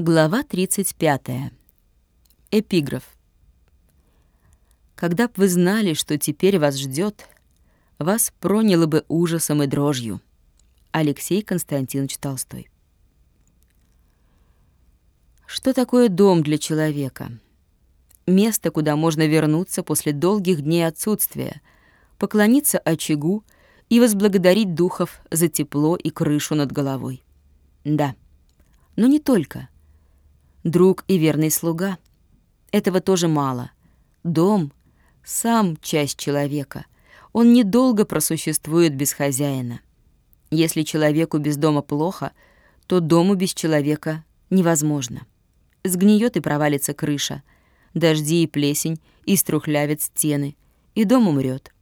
Глава 35. Эпиграф. Когда б вы знали, что теперь вас ждет, вас проняло бы ужасом и дрожью. Алексей Константинович Толстой. Что такое дом для человека? Место, куда можно вернуться после долгих дней отсутствия, поклониться очагу и возблагодарить духов за тепло и крышу над головой. Да, но не только — друг и верный слуга. Этого тоже мало. Дом — сам часть человека. Он недолго просуществует без хозяина. Если человеку без дома плохо, то дому без человека невозможно. Сгниет и провалится крыша, дожди и плесень иструхлявят стены, и дом умрет.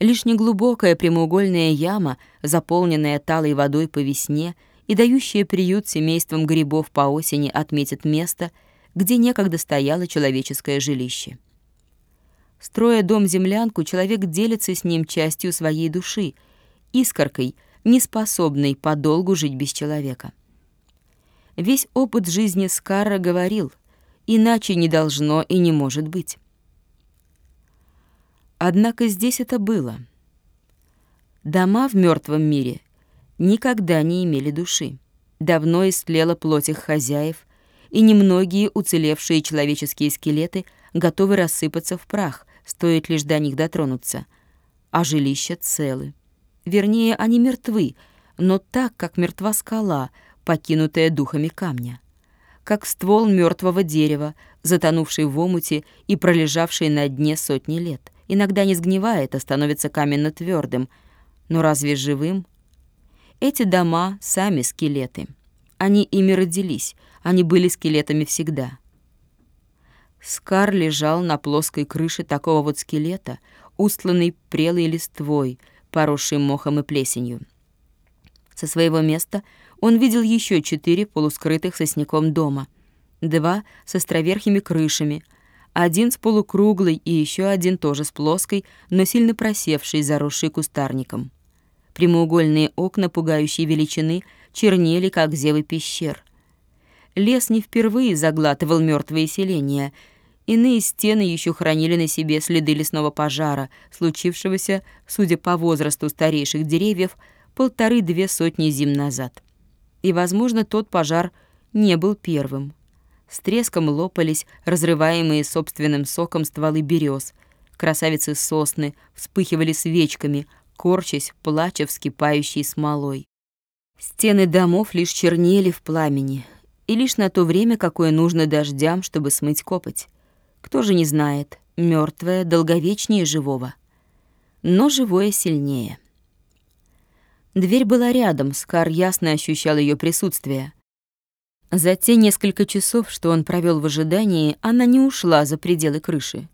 Лишь неглубокая прямоугольная яма, заполненная талой водой по весне — и дающая приют семействам грибов по осени отметит место, где некогда стояло человеческое жилище. Строя дом-землянку, человек делится с ним частью своей души, искоркой, неспособной подолгу жить без человека. Весь опыт жизни Скарра говорил, иначе не должно и не может быть. Однако здесь это было. Дома в мертвом мире никогда не имели души. Давно истлела плоть их хозяев, и немногие уцелевшие человеческие скелеты готовы рассыпаться в прах, стоит лишь до них дотронуться. А жилища целы. Вернее, они мертвы, но так, как мертва скала, покинутая духами камня. Как ствол мертвого дерева, затонувший в омуте и пролежавший на дне сотни лет. Иногда не сгнивает, а становится каменно твердым. Но разве живым эти дома — сами скелеты. Они ими родились, они были скелетами всегда. Скар лежал на плоской крыше такого вот скелета, устланный прелой листвой, поросшей мохом и плесенью. Со своего места он видел еще четыре полускрытых сосняком дома, два с островерхими крышами, один с полукруглой и еще один тоже с плоской, но сильно просевшей, заросшей кустарником. Прямоугольные окна пугающей величины чернели, как зевы пещер. Лес не впервые заглатывал мертвые селения. Иные стены еще хранили на себе следы лесного пожара, случившегося, судя по возрасту старейших деревьев, полторы-две сотни зим назад. И, возможно, тот пожар не был первым. С треском лопались разрываемые собственным соком стволы берез. Красавицы сосны вспыхивали свечками, корчась, плача вскипающей смолой. Стены домов лишь чернели в пламени, и лишь на то время, какое нужно дождям, чтобы смыть копоть. Кто же не знает, мертвое долговечнее живого. Но живое сильнее. Дверь была рядом, Скар ясно ощущал ее присутствие. За те несколько часов, что он провел в ожидании, она не ушла за пределы крыши.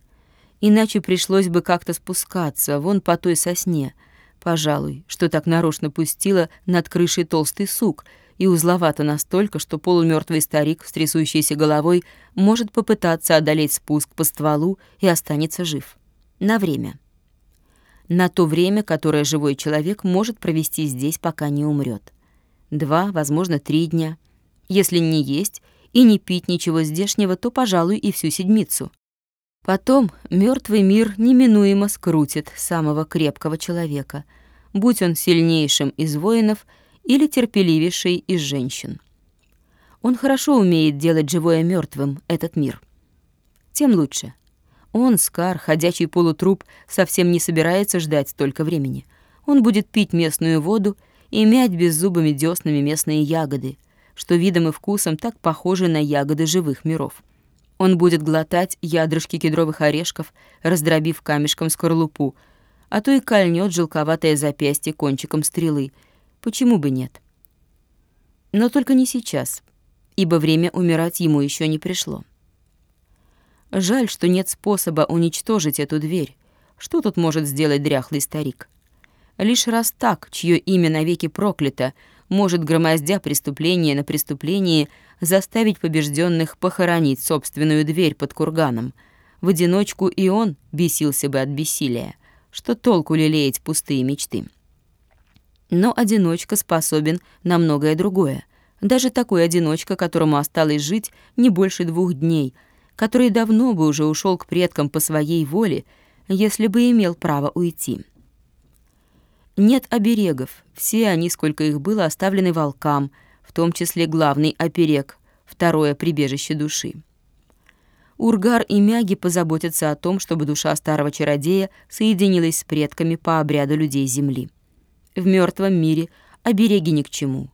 Иначе пришлось бы как-то спускаться, вон по той сосне — Пожалуй, что так нарочно пустила над крышей толстый сук, и узловато настолько, что полумертвый старик с трясущейся головой может попытаться одолеть спуск по стволу и останется жив. На время. На то время, которое живой человек может провести здесь, пока не умрет. Два, возможно, три дня. Если не есть и не пить ничего здешнего, то, пожалуй, и всю седмицу. Потом мертвый мир неминуемо скрутит самого крепкого человека, будь он сильнейшим из воинов или терпеливейший из женщин. Он хорошо умеет делать живое мертвым этот мир. Тем лучше. Он, Скар, ходячий полутруп, совсем не собирается ждать столько времени. Он будет пить местную воду и мять беззубыми дёснами местные ягоды, что видом и вкусом так похожи на ягоды живых миров. Он будет глотать ядрышки кедровых орешков, раздробив камешком скорлупу, а то и кольнет желковатое запястье кончиком стрелы. Почему бы нет? Но только не сейчас, ибо время умирать ему еще не пришло. Жаль, что нет способа уничтожить эту дверь. Что тут может сделать дряхлый старик? Лишь раз так, чье имя навеки проклято, может, громоздя преступление на преступлении, заставить побежденных похоронить собственную дверь под курганом. В одиночку и он бесился бы от бессилия. Что толку лелеять пустые мечты? Но одиночка способен на многое другое. Даже такой одиночка, которому осталось жить не больше двух дней, который давно бы уже ушел к предкам по своей воле, если бы имел право уйти. Нет оберегов, все они, сколько их было, оставлены волкам, в том числе главный оберег, второе прибежище души. Ургар и Мяги позаботятся о том, чтобы душа старого чародея соединилась с предками по обряду людей Земли. В мертвом мире обереги ни к чему.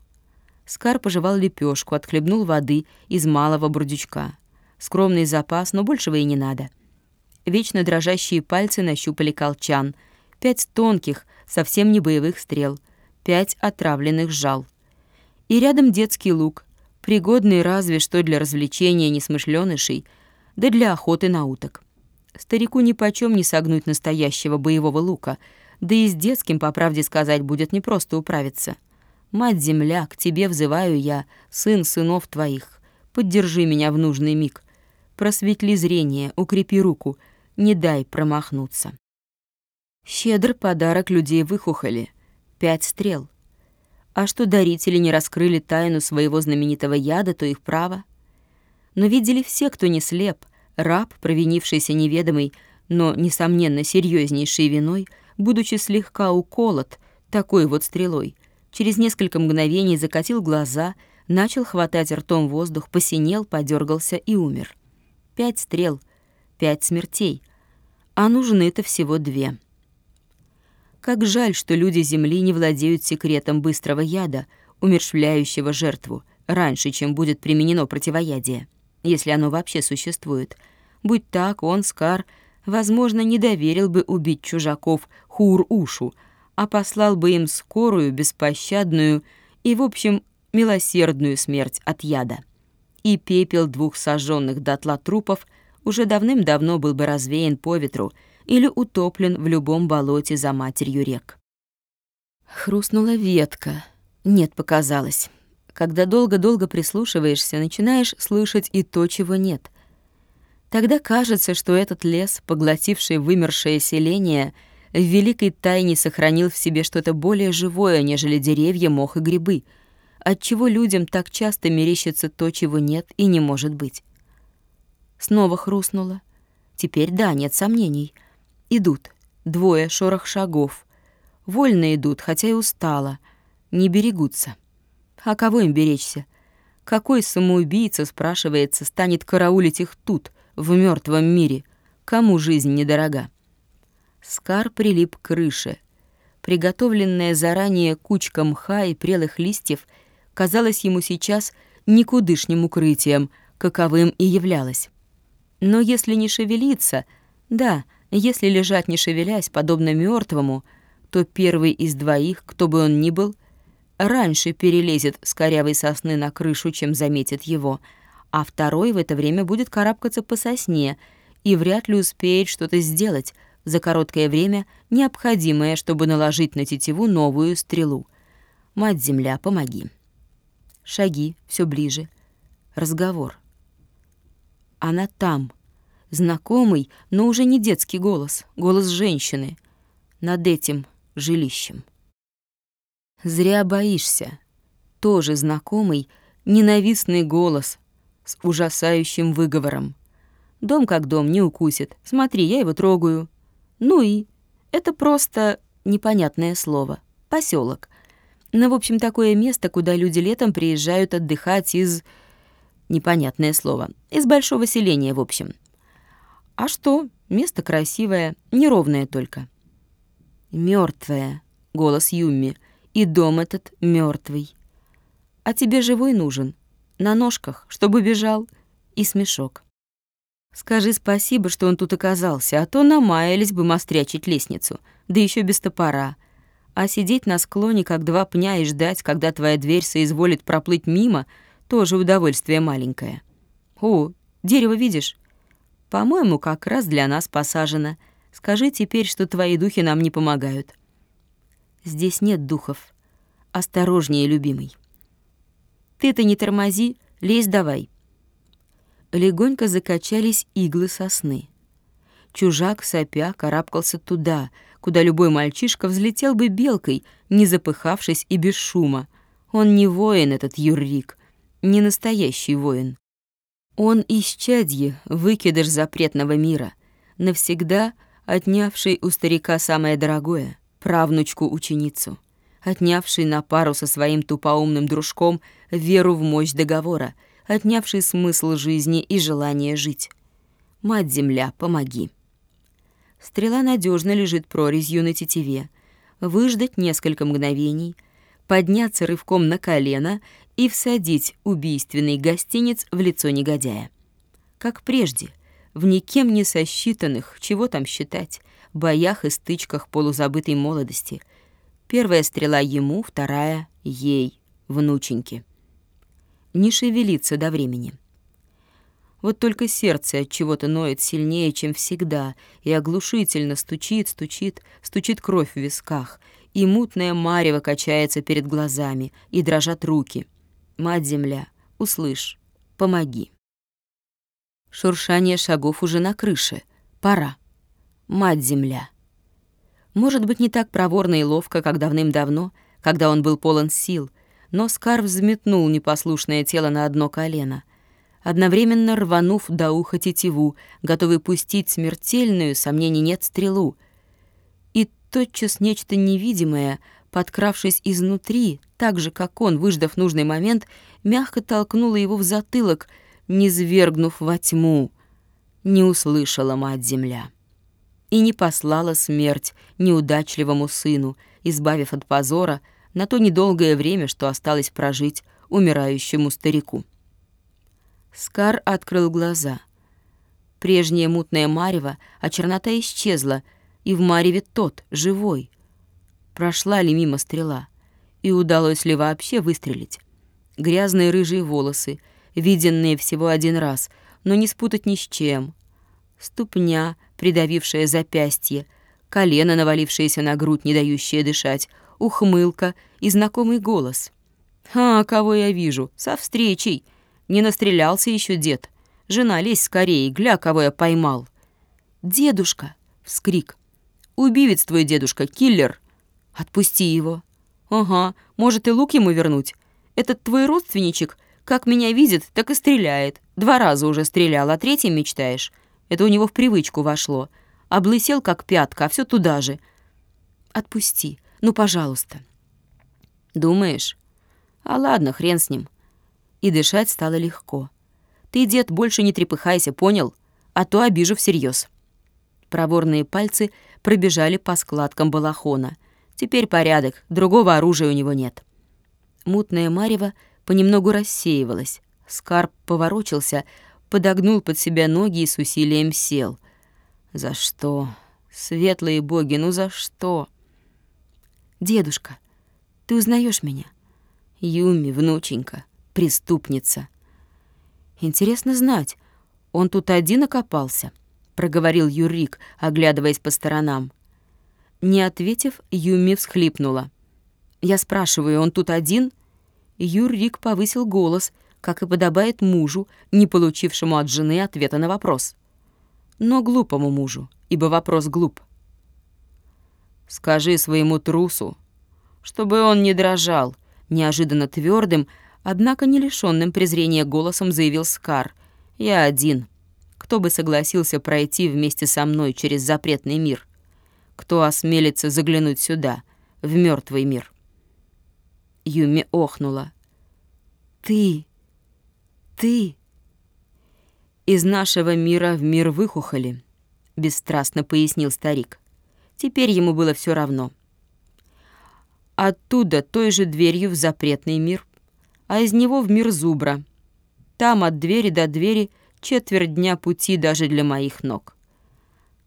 Скар пожевал лепешку, отхлебнул воды из малого бурдючка. Скромный запас, но большего и не надо. Вечно дрожащие пальцы нащупали колчан. Пять тонких, совсем не боевых стрел. Пять отравленных жал. И рядом детский лук, пригодный разве что для развлечения несмышленышей, да для охоты на уток. Старику нипочем не согнуть настоящего боевого лука, да и с детским, по правде сказать, будет непросто управиться. Мать-земля, к тебе взываю я, сын сынов твоих. Поддержи меня в нужный миг. Просветли зрение, укрепи руку, не дай промахнуться. Щедр подарок людей выхухоли. Пять стрел. А что дарители не раскрыли тайну своего знаменитого яда, то их право. Но видели все, кто не слеп. Раб, провинившийся неведомой, но, несомненно, серьезнейшей виной, будучи слегка уколот такой вот стрелой, через несколько мгновений закатил глаза, начал хватать ртом воздух, посинел, подергался и умер. Пять стрел, пять смертей, а нужны-то всего две. Как жаль, что люди Земли не владеют секретом быстрого яда, умершвляющего жертву, раньше, чем будет применено противоядие, если оно вообще существует. Будь так, он, Скар, возможно, не доверил бы убить чужаков Хур-Ушу, а послал бы им скорую, беспощадную и, в общем, милосердную смерть от яда. И пепел двух сожженных дотла трупов уже давным-давно был бы развеян по ветру или утоплен в любом болоте за матерью рек. Хрустнула ветка. Нет, показалось. Когда долго-долго прислушиваешься, начинаешь слышать и то, чего нет. Тогда кажется, что этот лес, поглотивший вымершее селение — в великой тайне сохранил в себе что-то более живое, нежели деревья, мох и грибы, отчего людям так часто мерещится то, чего нет и не может быть. Снова хрустнуло. Теперь да, нет сомнений. Идут. Двое, шорох шагов. Вольно идут, хотя и устало. Не берегутся. А кого им беречься? Какой самоубийца, спрашивается, станет караулить их тут, в мертвом мире? Кому жизнь недорога? Скар прилип к крыше. Приготовленная заранее кучка мха и прелых листьев казалась ему сейчас никудышним укрытием, каковым и являлось. Но если не шевелиться, да, если лежать не шевелясь, подобно мертвому, то первый из двоих, кто бы он ни был, раньше перелезет с корявой сосны на крышу, чем заметит его, а второй в это время будет карабкаться по сосне и вряд ли успеет что-то сделать, за короткое время, необходимое, чтобы наложить на тетиву новую стрелу. Мать-Земля, помоги. Шаги все ближе. Разговор. Она там. Знакомый, но уже не детский голос, голос женщины. Над этим жилищем. Зря боишься. Тоже знакомый, ненавистный голос с ужасающим выговором. Дом как дом, не укусит. Смотри, я его трогаю. Ну и это просто непонятное слово. Поселок. Ну, в общем, такое место, куда люди летом приезжают отдыхать из... Непонятное слово. Из большого селения, в общем. А что? Место красивое, неровное только. Мертвое, голос Юмми. И дом этот мертвый. А тебе живой нужен. На ножках, чтобы бежал. И смешок. Скажи спасибо, что он тут оказался, а то намаялись бы мострячить лестницу, да еще без топора. А сидеть на склоне, как два пня, и ждать, когда твоя дверь соизволит проплыть мимо, тоже удовольствие маленькое. О, дерево видишь? По-моему, как раз для нас посажено. Скажи теперь, что твои духи нам не помогают. Здесь нет духов. Осторожнее, любимый. Ты-то не тормози, лезь давай легонько закачались иглы сосны. Чужак, сопя, карабкался туда, куда любой мальчишка взлетел бы белкой, не запыхавшись и без шума. Он не воин, этот Юррик, не настоящий воин. Он исчадье, выкидыш запретного мира, навсегда отнявший у старика самое дорогое — правнучку-ученицу, отнявший на пару со своим тупоумным дружком веру в мощь договора, отнявший смысл жизни и желание жить. Мать-Земля, помоги. Стрела надежно лежит прорезью на тетиве. Выждать несколько мгновений, подняться рывком на колено и всадить убийственный гостиниц в лицо негодяя. Как прежде, в никем не сосчитанных, чего там считать, боях и стычках полузабытой молодости. Первая стрела ему, вторая — ей, внученьке. Не шевелиться до времени. Вот только сердце от чего-то ноет сильнее, чем всегда, и оглушительно стучит, стучит, стучит кровь в висках, и мутная марево качается перед глазами, и дрожат руки. Мать-земля, услышь, помоги. Шуршание шагов уже на крыше. Пора. Мать-земля. Может быть, не так проворно и ловко, как давным-давно, когда он был полон сил, но Скар взметнул непослушное тело на одно колено — одновременно рванув до уха тетиву, готовый пустить смертельную, сомнений нет, стрелу. Тотчас нечто невидимое, подкравшись изнутри, так же, как он, выждав нужный момент, мягко толкнуло его в затылок, не свергнув во тьму. Не услышала мать-земля. И не послала смерть неудачливому сыну, избавив от позора на то недолгое время, что осталось прожить умирающему старику. Скар открыл глаза. Прежнее мутное марево, а чернота исчезла, и в мареве тот, живой. Прошла ли мимо стрела? И удалось ли вообще выстрелить? Грязные рыжие волосы, виденные всего один раз, но не спутать ни с чем. Ступня, придавившая запястье, колено, навалившееся на грудь, не дающее дышать, ухмылка и знакомый голос. «А, кого я вижу? Со встречей!» Не настрелялся еще дед. Жена, лезь скорее, гля, кого я поймал. «Дедушка!» — вскрик. «Убивец твой дедушка, киллер!» «Отпусти его!» «Ага, может и лук ему вернуть. Этот твой родственничек, как меня видит, так и стреляет. Два раза уже стрелял, а третьим мечтаешь. Это у него в привычку вошло. Облысел, как пятка, а все туда же. Отпусти, ну, пожалуйста». «Думаешь? А ладно, хрен с ним и дышать стало легко. «Ты, дед, больше не трепыхайся, понял? А то обижу всерьез. Проворные пальцы пробежали по складкам балахона. Теперь порядок, другого оружия у него нет. Мутное марево понемногу рассеивалось. Скарп поворочился, подогнул под себя ноги и с усилием сел. «За что? Светлые боги, ну за что?» «Дедушка, ты узнаешь меня?» «Юми, внученька, преступница. Интересно знать, он тут один окопался, проговорил Юрик, оглядываясь по сторонам. Не ответив, Юми всхлипнула. Я спрашиваю, он тут один? Юрик повысил голос, как и подобает мужу, не получившему от жены ответа на вопрос. Но глупому мужу, ибо вопрос глуп. «Скажи своему трусу, чтобы он не дрожал», неожиданно твердым, Однако не лишённым презрения голосом заявил Скар. «Я один. Кто бы согласился пройти вместе со мной через запретный мир? Кто осмелится заглянуть сюда, в мёртвый мир?» Юми охнула. «Ты! Ты!» «Из нашего мира в мир выхухоли», — бесстрастно пояснил старик. Теперь ему было всё равно. Оттуда той же дверью в запретный мир а из него в мир зубра. Там от двери до двери четверть дня пути даже для моих ног.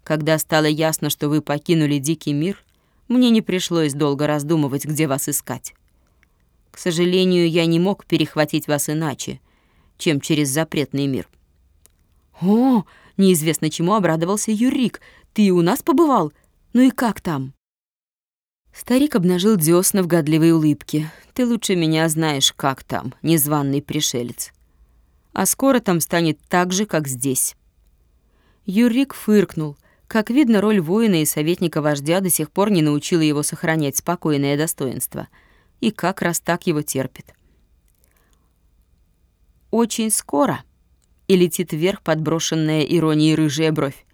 Когда стало ясно, что вы покинули дикий мир, мне не пришлось долго раздумывать, где вас искать. К сожалению, я не мог перехватить вас иначе, чем через запретный мир. «О, неизвестно чему обрадовался Юрик. Ты у нас побывал? Ну и как там?» Старик обнажил дёсна в годливой улыбке. «Ты лучше меня знаешь, как там, незваный пришелец. А скоро там станет так же, как здесь». Юрик фыркнул. Как видно, роль воина и советника вождя до сих пор не научила его сохранять спокойное достоинство. И как раз так его терпит. очень скоро, и летит вверх подброшенная иронией рыжая бровь.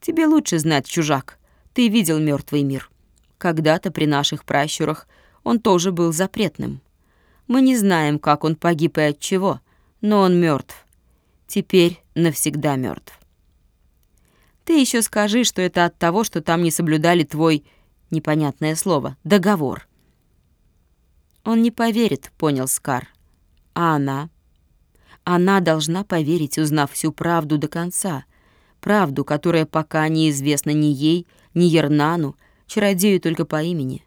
Тебе лучше знать, чужак. Ты видел мертвый мир. Когда-то при наших пращурах он тоже был запретным. Мы не знаем, как он погиб и от чего, но он мертв. Теперь навсегда мертв. Ты еще скажи, что это от того, что там не соблюдали твой, непонятное слово, договор. Он не поверит, понял Скар. А она? Она должна поверить, узнав всю правду до конца. Правду, которая пока неизвестна ни ей, ни Ернану, чародею только по имени.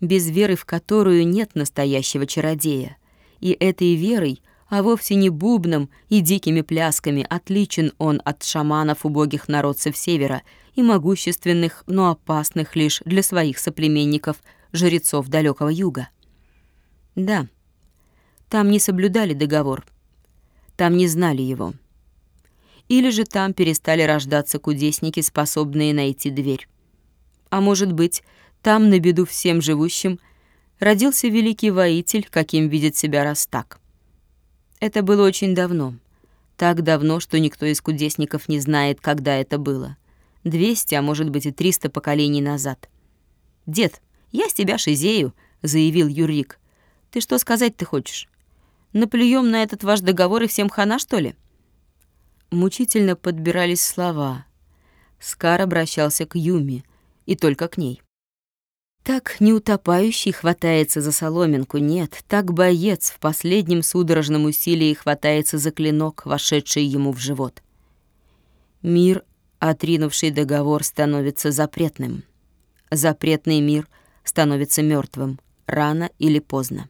Без веры, в которую нет настоящего чародея. И этой верой, а вовсе не бубном и дикими плясками, отличен он от шаманов убогих народцев Севера и могущественных, но опасных лишь для своих соплеменников, жрецов далекого юга. Да, там не соблюдали договор, там не знали его. Или же там перестали рождаться кудесники, способные найти дверь. А может быть, там, на беду всем живущим, родился великий воитель, каким видит себя Растак. Это было очень давно. Так давно, что никто из кудесников не знает, когда это было. Двести, а может быть и триста поколений назад. «Дед, я с тебя шизею», — заявил Юрик. «Ты что сказать ты хочешь? Наплюем на этот ваш договор и всем хана, что ли?» Мучительно подбирались слова. Скар обращался к Юми, и только к ней. Так не утопающий хватается за соломинку, нет, так боец в последнем судорожном усилии хватается за клинок, вошедший ему в живот. Мир, отринувший договор, становится запретным. Запретный мир становится мертвым, рано или поздно.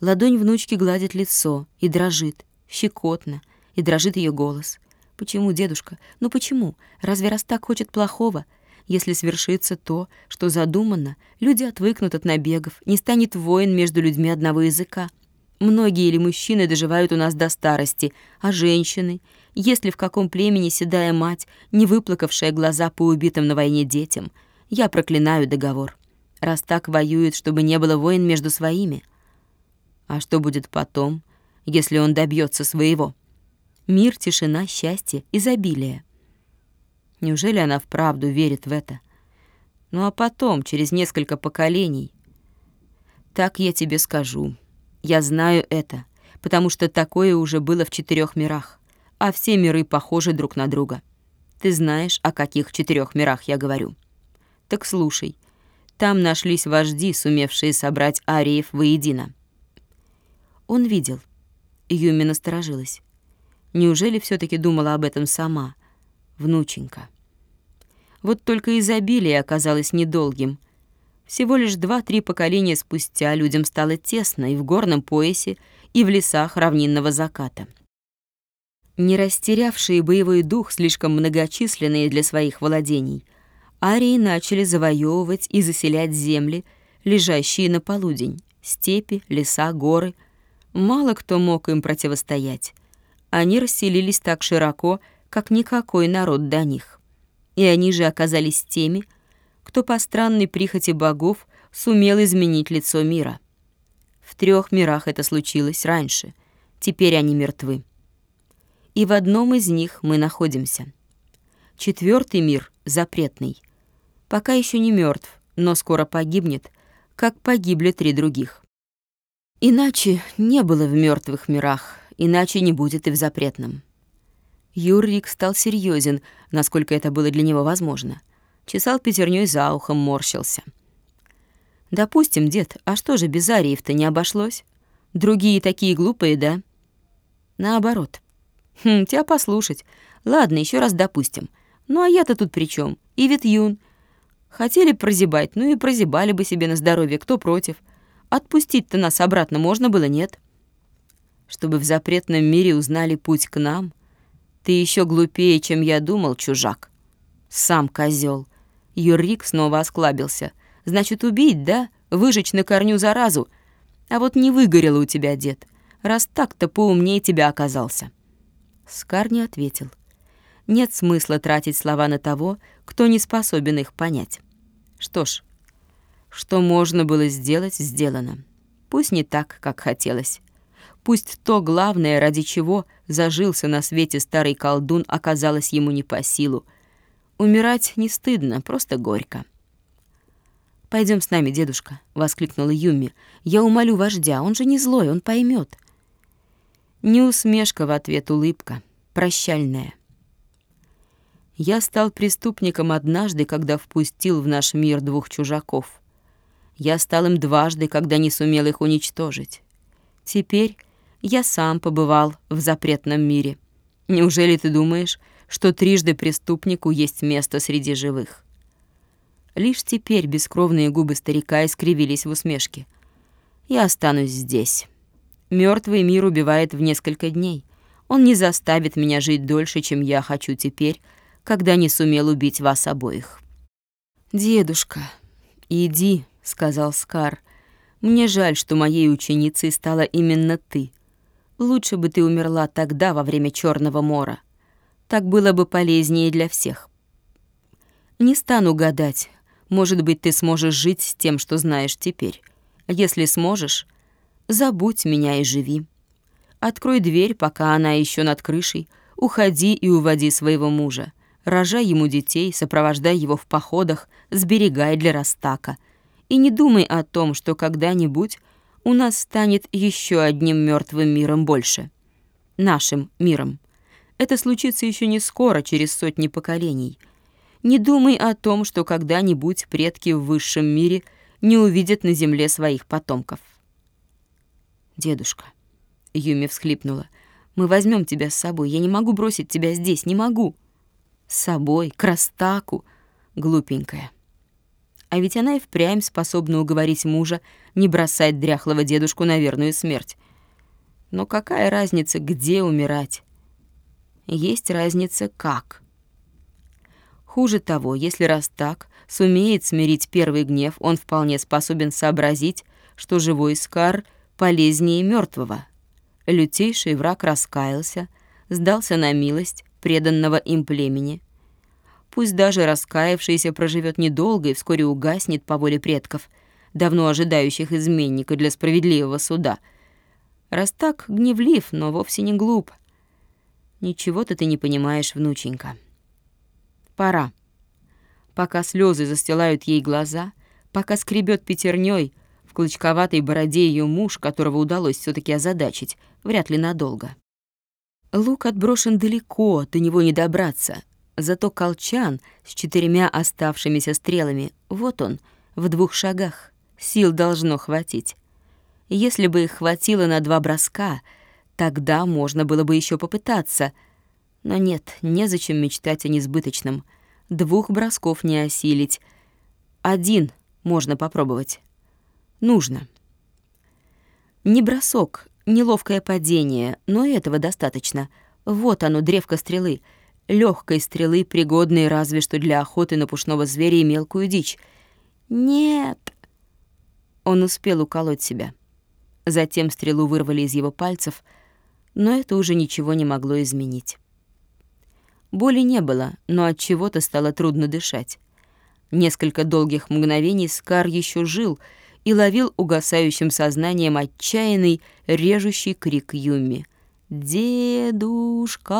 Ладонь внучки гладит лицо и дрожит, щекотно, и дрожит ее голос. «Почему, дедушка? Ну почему? Разве раз так хочет плохого?» Если свершится то, что задумано, люди отвыкнут от набегов, не станет войн между людьми одного языка. Многие или мужчины доживают у нас до старости, а женщины, если в каком племени седая мать, не выплакавшая глаза по убитым на войне детям, я проклинаю договор. Раз так воюют, чтобы не было войн между своими — а что будет потом, если он добьется своего? Мир, тишина, счастье, изобилие. Неужели она вправду верит в это? Ну а потом, через несколько поколений... Так я тебе скажу. Я знаю это, потому что такое уже было в четырех мирах, а все миры похожи друг на друга. Ты знаешь, о каких четырех мирах я говорю. Так слушай, там нашлись вожди, сумевшие собрать ариев воедино. Он видел. Юми насторожилась. Неужели все таки думала об этом сама, внученька? Вот только изобилие оказалось недолгим. Всего лишь два-три поколения спустя людям стало тесно и в горном поясе, и в лесах равнинного заката. Не растерявшие боевой дух, слишком многочисленные для своих владений, арии начали завоевывать и заселять земли, лежащие на полудень, степи, леса, горы, Мало кто мог им противостоять. Они расселились так широко, как никакой народ до них. И они же оказались теми, кто по странной прихоти богов сумел изменить лицо мира. В трех мирах это случилось раньше, теперь они мертвы. И в одном из них мы находимся. Четвертый мир, запретный, пока еще не мертв, но скоро погибнет, как погибли три других. Иначе не было в мертвых мирах, иначе не будет и в запретном. Юрик стал серьезен, насколько это было для него возможно. Чесал пятерней за ухом, морщился. «Допустим, дед, а что же без ариев-то не обошлось? Другие такие глупые, да?» «Наоборот. Хм, тебя послушать. Ладно, еще раз допустим. Ну а я-то тут при чем? И Витюн. Хотели прозябать, ну и прозябали бы себе на здоровье, кто против?» Отпустить-то нас обратно можно было, нет? Чтобы в запретном мире узнали путь к нам. Ты еще глупее, чем я думал, чужак. Сам козел. Юрик снова осклабился. Значит, убить, да? Выжечь на корню заразу. А вот не выгорело у тебя, дед. Раз так-то поумнее тебя оказался. Скар не ответил. Нет смысла тратить слова на того, кто не способен их понять. Что ж, что можно было сделать, сделано. Пусть не так, как хотелось. Пусть то главное, ради чего зажился на свете старый колдун, оказалось ему не по силу. Умирать не стыдно, просто горько. Пойдем с нами, дедушка», — воскликнула Юми. «Я умолю вождя, он же не злой, он поймет. Не усмешка в ответ, улыбка, прощальная. Я стал преступником однажды, когда впустил в наш мир двух чужаков. Я стал им дважды, когда не сумел их уничтожить. Теперь я сам побывал в запретном мире. Неужели ты думаешь, что трижды преступнику есть место среди живых? Лишь теперь бескровные губы старика искривились в усмешке. Я останусь здесь. Мертвый мир убивает в несколько дней. Он не заставит меня жить дольше, чем я хочу теперь, когда не сумел убить вас обоих. «Дедушка, иди», — сказал Скар. «Мне жаль, что моей ученицей стала именно ты. Лучше бы ты умерла тогда, во время Черного мора. Так было бы полезнее для всех. Не стану гадать. Может быть, ты сможешь жить с тем, что знаешь теперь. Если сможешь, забудь меня и живи. Открой дверь, пока она еще над крышей. Уходи и уводи своего мужа. Рожай ему детей, сопровождай его в походах, сберегай для Растака. И не думай о том, что когда-нибудь у нас станет еще одним мертвым миром больше. Нашим миром. Это случится еще не скоро, через сотни поколений. Не думай о том, что когда-нибудь предки в высшем мире не увидят на земле своих потомков. «Дедушка», — Юми всхлипнула, — «мы возьмем тебя с собой. Я не могу бросить тебя здесь, не могу». «С собой, к Растаку, глупенькая». А ведь она и впрямь способна уговорить мужа не бросать дряхлого дедушку на верную смерть. Но какая разница, где умирать? Есть разница, как. Хуже того, если раз так, сумеет смирить первый гнев, он вполне способен сообразить, что живой Скар полезнее мертвого. Лютейший враг раскаялся, сдался на милость преданного им племени — Пусть даже раскаявшийся проживет недолго и вскоре угаснет по воле предков, давно ожидающих изменника для справедливого суда. Раз так гневлив, но вовсе не глуп. Ничего-то ты не понимаешь, внученька. Пора. Пока слезы застилают ей глаза, пока скребет пятерней в клочковатой бороде ее муж, которого удалось все таки озадачить, вряд ли надолго. Лук отброшен далеко, до него не добраться, Зато колчан с четырьмя оставшимися стрелами, вот он, в двух шагах. Сил должно хватить. Если бы их хватило на два броска, тогда можно было бы еще попытаться. Но нет, незачем мечтать о несбыточном. Двух бросков не осилить. Один можно попробовать. Нужно. Не бросок, неловкое падение, но этого достаточно. Вот оно, древко стрелы — легкой стрелы, пригодной разве что для охоты на пушного зверя и мелкую дичь. «Нет!» Он успел уколоть себя. Затем стрелу вырвали из его пальцев, но это уже ничего не могло изменить. Боли не было, но от чего-то стало трудно дышать. Несколько долгих мгновений Скар еще жил и ловил угасающим сознанием отчаянный, режущий крик Юми — «Дедушка!»